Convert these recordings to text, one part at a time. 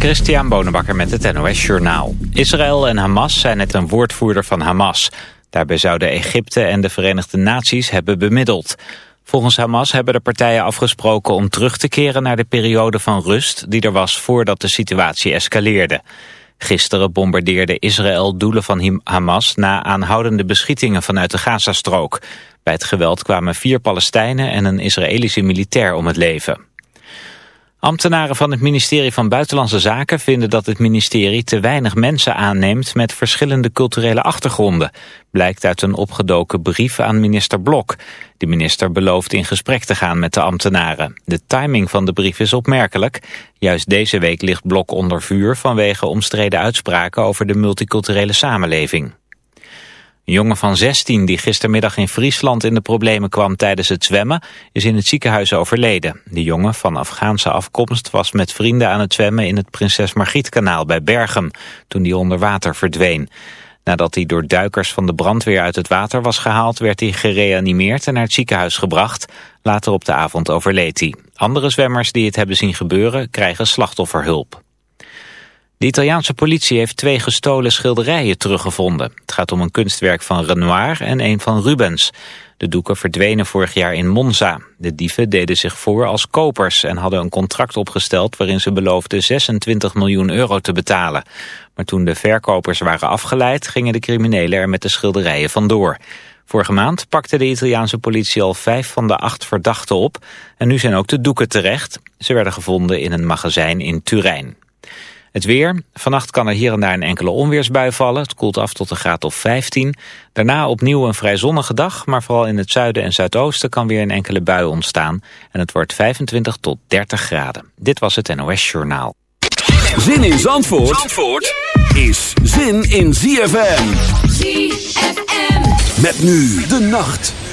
Christian Bonenbakker met het NOS Journaal. Israël en Hamas zijn net een woordvoerder van Hamas. Daarbij zouden Egypte en de Verenigde Naties hebben bemiddeld. Volgens Hamas hebben de partijen afgesproken om terug te keren naar de periode van rust... die er was voordat de situatie escaleerde. Gisteren bombardeerde Israël doelen van Hamas na aanhoudende beschietingen vanuit de Gazastrook. Bij het geweld kwamen vier Palestijnen en een Israëlische militair om het leven. Ambtenaren van het ministerie van Buitenlandse Zaken vinden dat het ministerie te weinig mensen aanneemt met verschillende culturele achtergronden. Blijkt uit een opgedoken brief aan minister Blok. De minister belooft in gesprek te gaan met de ambtenaren. De timing van de brief is opmerkelijk. Juist deze week ligt Blok onder vuur vanwege omstreden uitspraken over de multiculturele samenleving. Een jongen van 16 die gistermiddag in Friesland in de problemen kwam tijdens het zwemmen is in het ziekenhuis overleden. De jongen van Afghaanse afkomst was met vrienden aan het zwemmen in het Prinses Margrietkanaal bij Bergen toen hij onder water verdween. Nadat hij door duikers van de brandweer uit het water was gehaald werd hij gereanimeerd en naar het ziekenhuis gebracht. Later op de avond overleed hij. Andere zwemmers die het hebben zien gebeuren krijgen slachtofferhulp. De Italiaanse politie heeft twee gestolen schilderijen teruggevonden. Het gaat om een kunstwerk van Renoir en een van Rubens. De doeken verdwenen vorig jaar in Monza. De dieven deden zich voor als kopers en hadden een contract opgesteld... waarin ze beloofden 26 miljoen euro te betalen. Maar toen de verkopers waren afgeleid... gingen de criminelen er met de schilderijen vandoor. Vorige maand pakte de Italiaanse politie al vijf van de acht verdachten op... en nu zijn ook de doeken terecht. Ze werden gevonden in een magazijn in Turijn. Het weer. Vannacht kan er hier en daar een enkele onweersbui vallen. Het koelt af tot een graad of 15. Daarna opnieuw een vrij zonnige dag. Maar vooral in het zuiden en zuidoosten kan weer een enkele bui ontstaan. En het wordt 25 tot 30 graden. Dit was het NOS Journaal. Zin in Zandvoort, Zandvoort is zin in ZFM. ZFM. Met nu de nacht.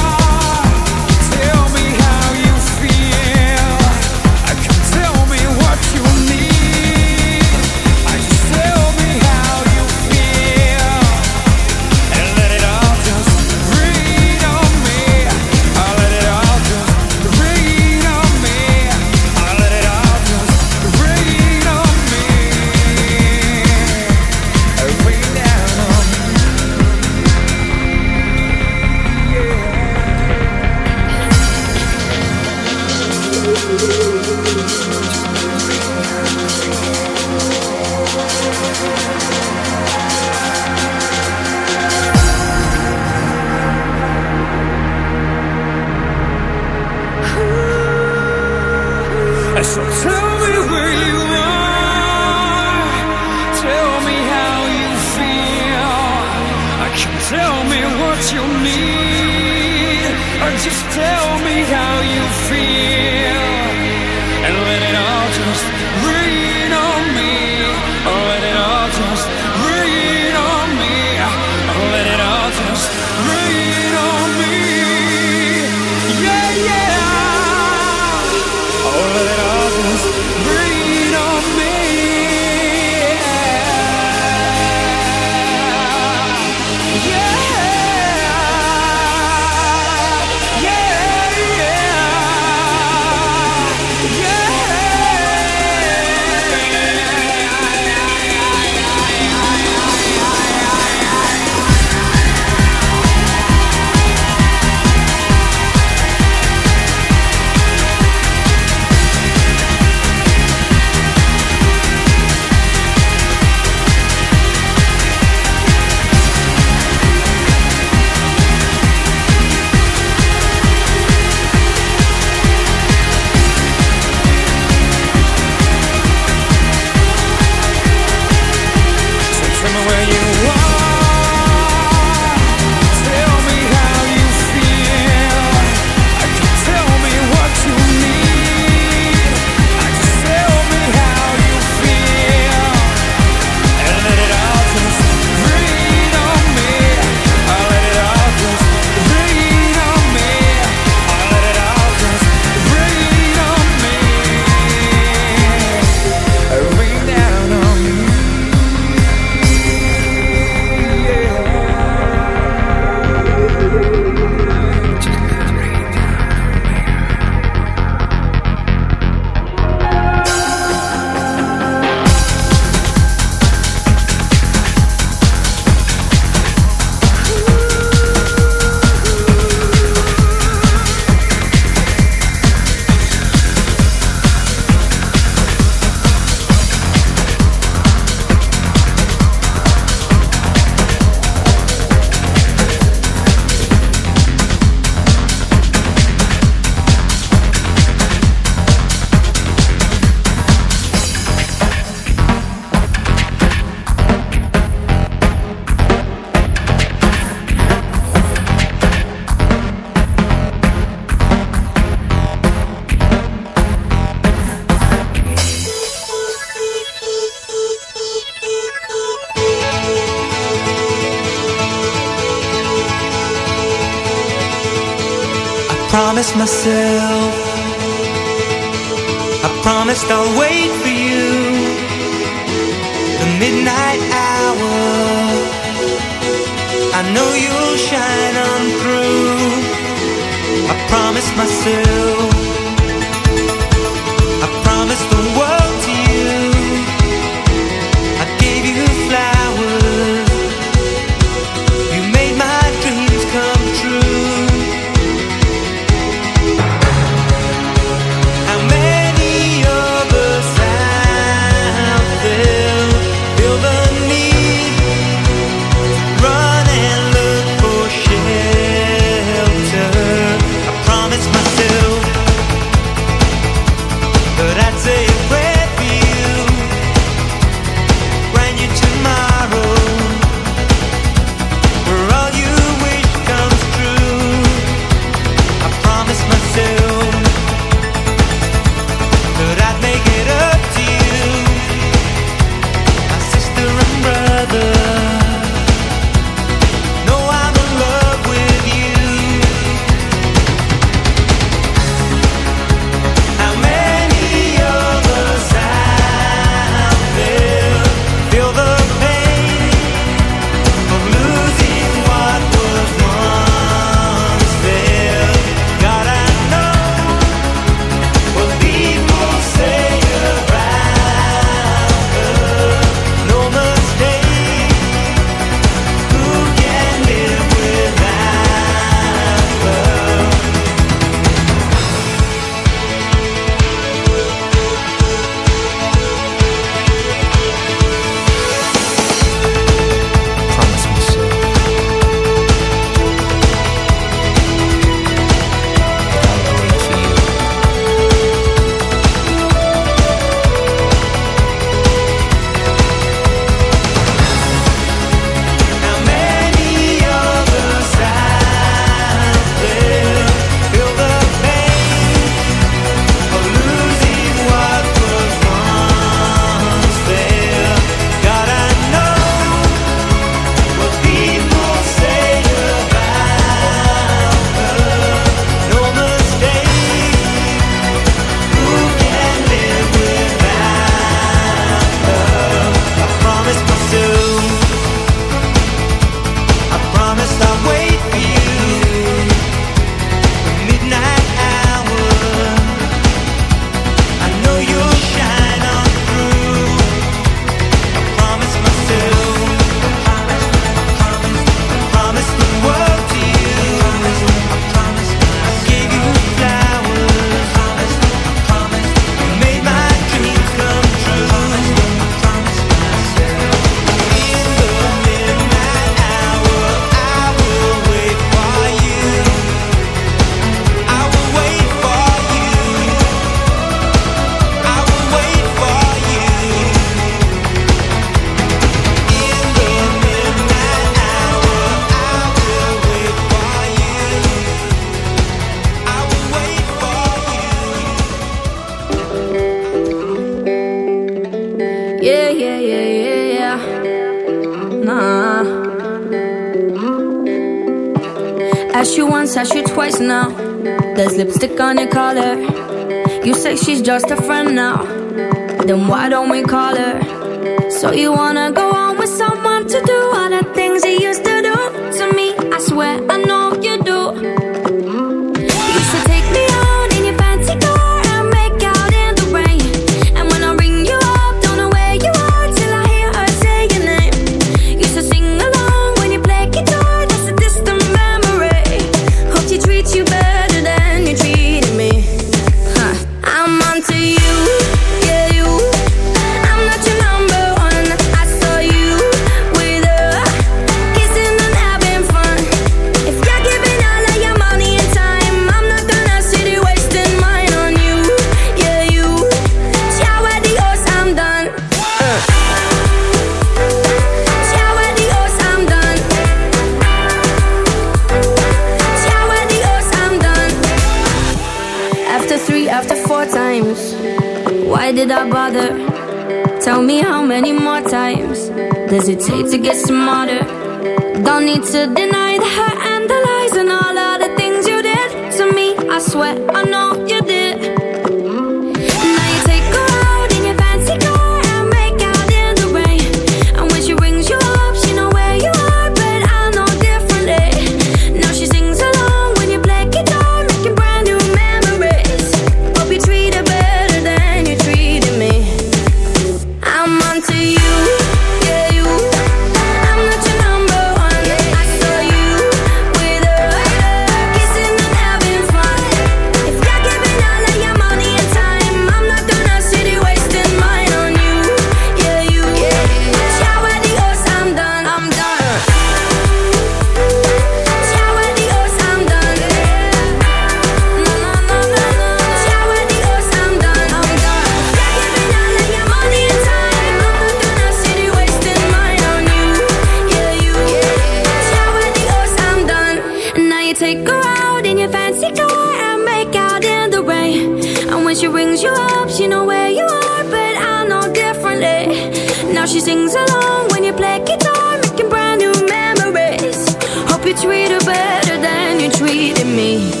Alles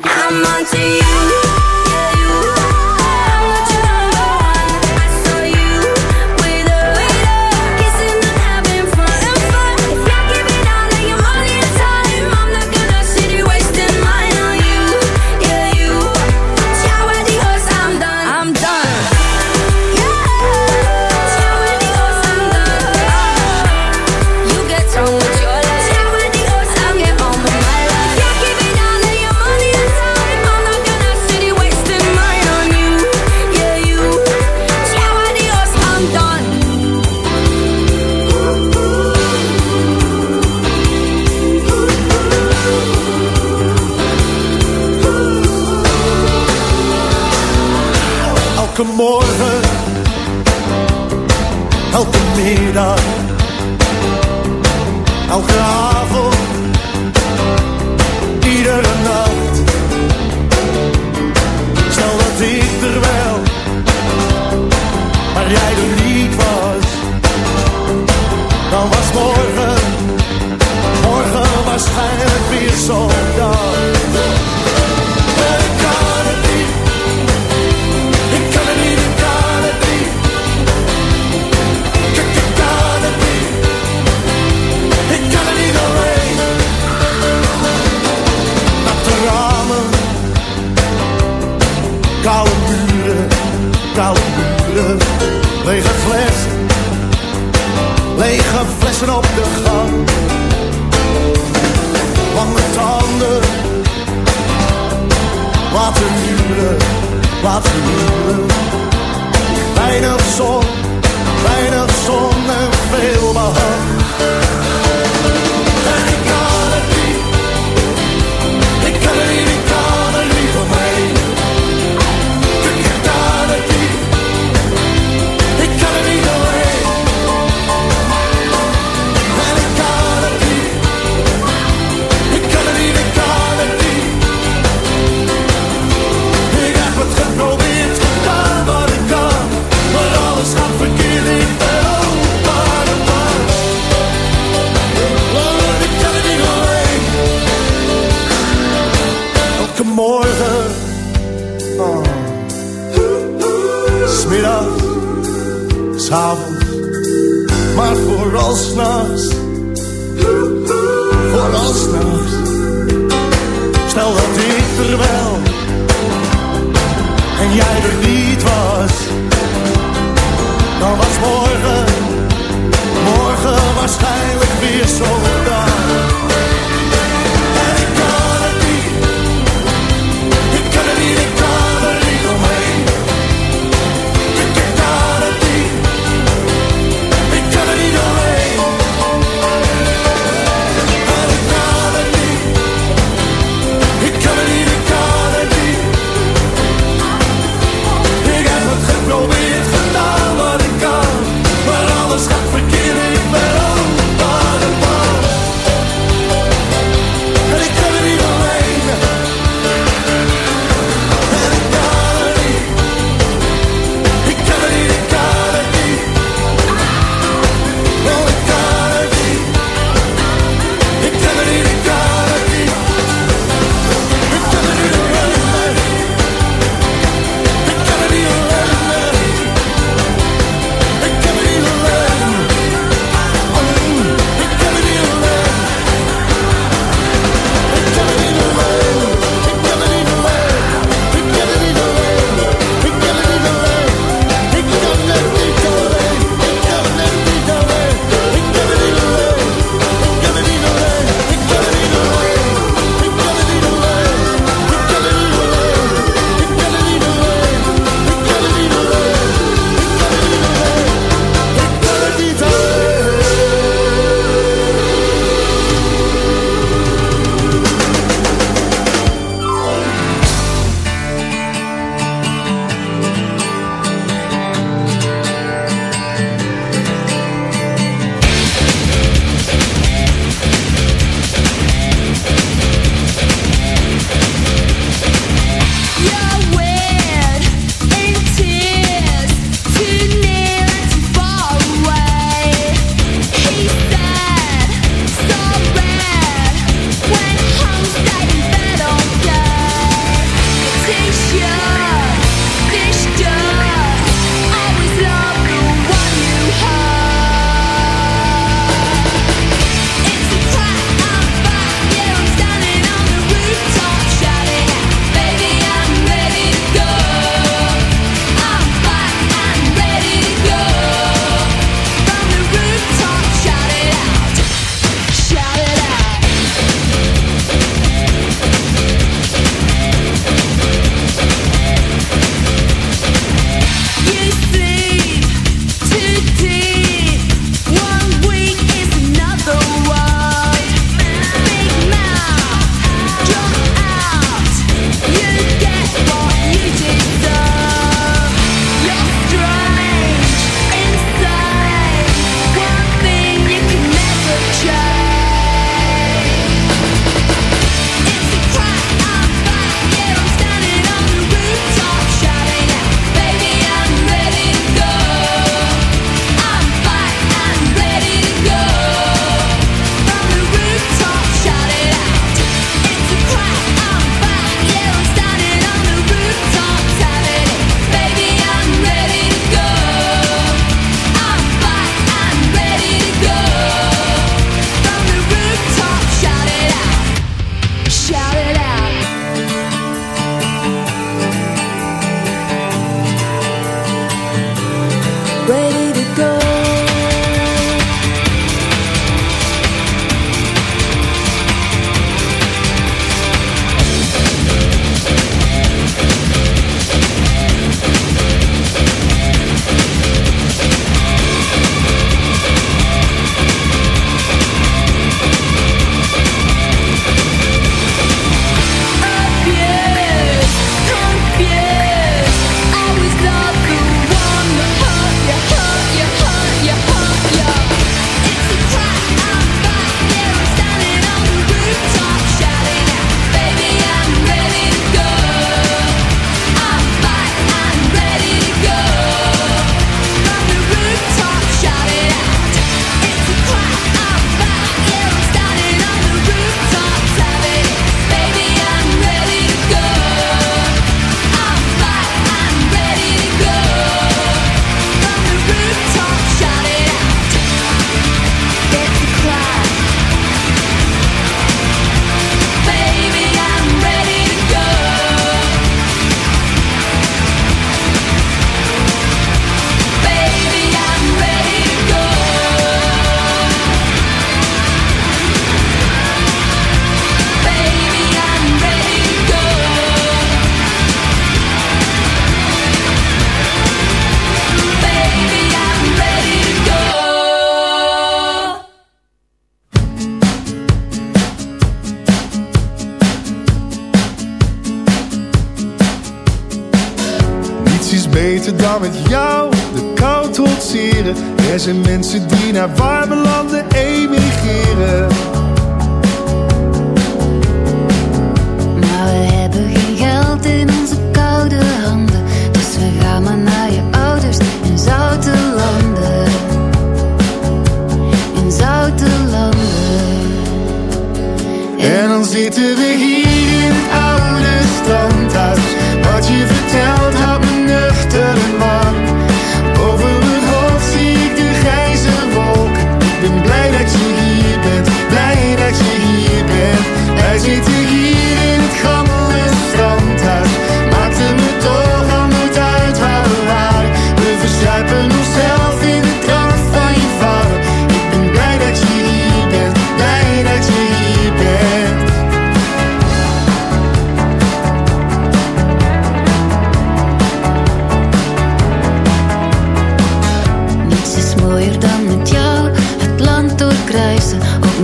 gaat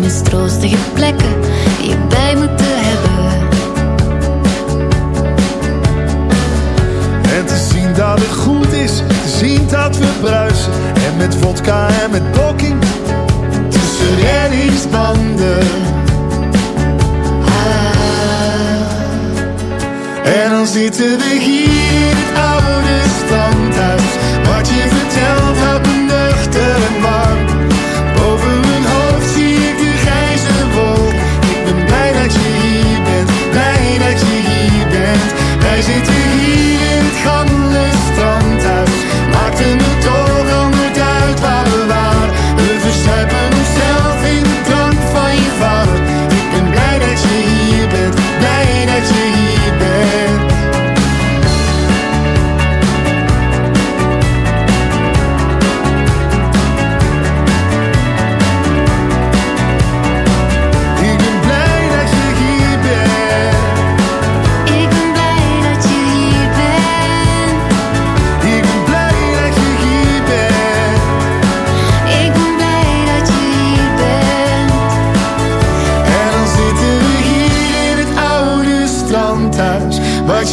mistroostige plekken die je bij moeten hebben. En te zien dat het goed is, te zien dat we bruisen. En met vodka en met blokking, tussen reddingsbanden. Ah. En dan zitten we hier in het oude standhuis. Wat je vertelt. zit zitten hier in het gang.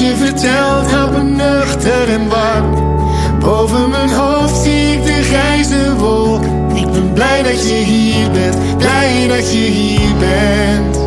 je vertelt hou me nuchter en warm. Boven mijn hoofd zie ik de grijze wolk. Ik ben blij dat je hier bent, blij dat je hier bent.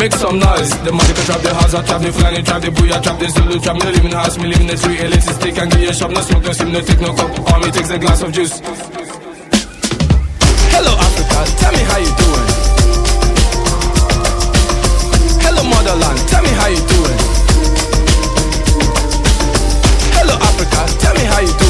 Make some noise. The money can trap the house, I trap the flying, trap the booyah, trap the Zulu, trap me living house, me living in the street, elitist stick and give you shop, no smoke, no steam, no take no cup. Me takes a glass of juice. Hello Africa, tell me how you doing. Hello motherland, tell me how you doing. Hello Africa, tell me how you doing.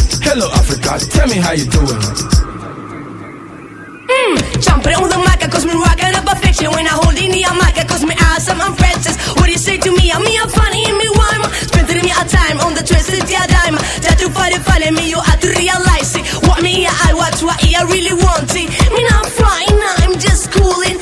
Hello, Africa, tell me how you doing. Mm, jumping on the mic, cause me rocking up a fiction. When I hold in the mic, cause me awesome, I'm princess. What do you say to me? I'm me, I'm funny, and me rhyme. Spending me a time on the twisted yeah dime. That you find it funny, me, you have to realize it. What me, I watch, what I really want it. Me not flying, I'm just cooling.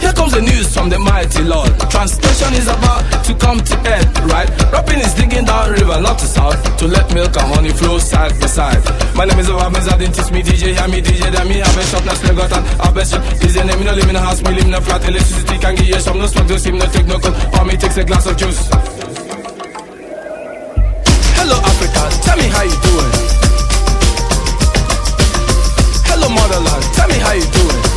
Here comes the news from the mighty Lord. Translation is about to come to end, right? Rapping is digging down river, not to south, to let milk and honey flow side by side. My name is Obama, didn't teach me DJ, hear me DJ, then me have a shop, now still got an have a shop. Is your name, me no in a house, me live in a flat, electricity can give you some, no smoke, no steam, no take no cold, or me takes a glass of juice. Hello Africa, tell me how you doing. Hello motherland, tell me how you doing.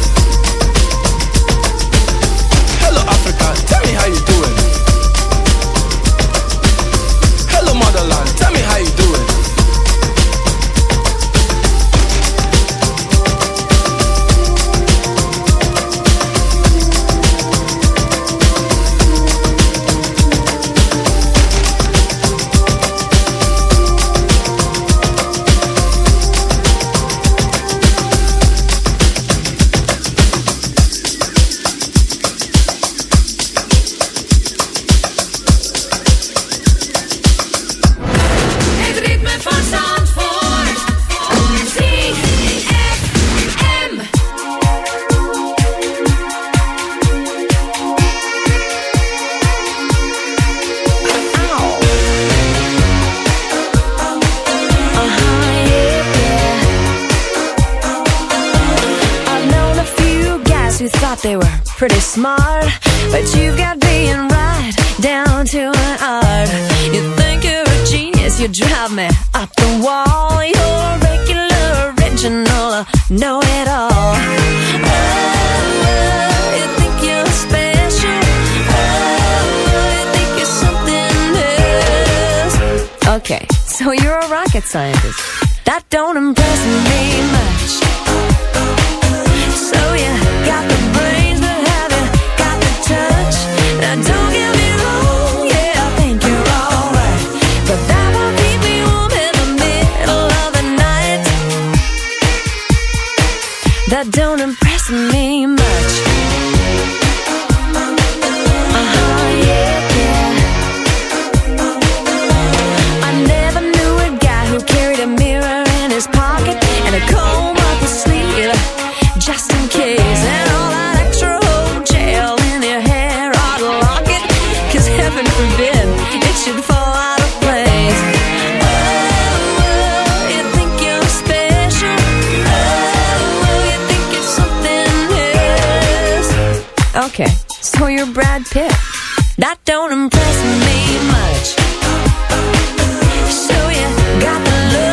Okay, so you're Brad Pitt. That don't impress me much. So you got the look.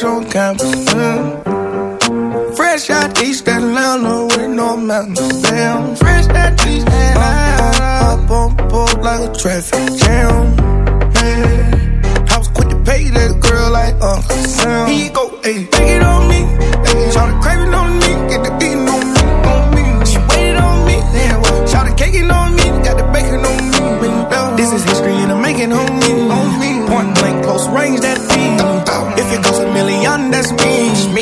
fresh on campus. Mm. Fresh out East Atlanta with no mountains. Damn, fresh out East Atlanta. Up on board like a traffic jam. Yeah. I was quick to pay that girl like Uncle Sam. He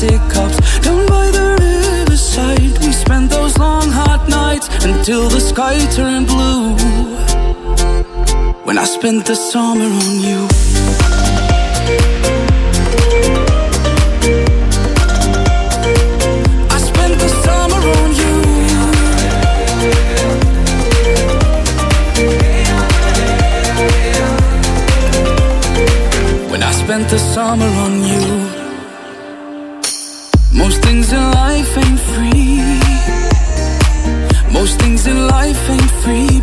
plastic cups down by the riverside. We spent those long hot nights until the sky turned blue. When I spent the summer on you. I spent the summer on you. When I spent the summer on